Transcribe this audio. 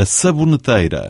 a saboneteira.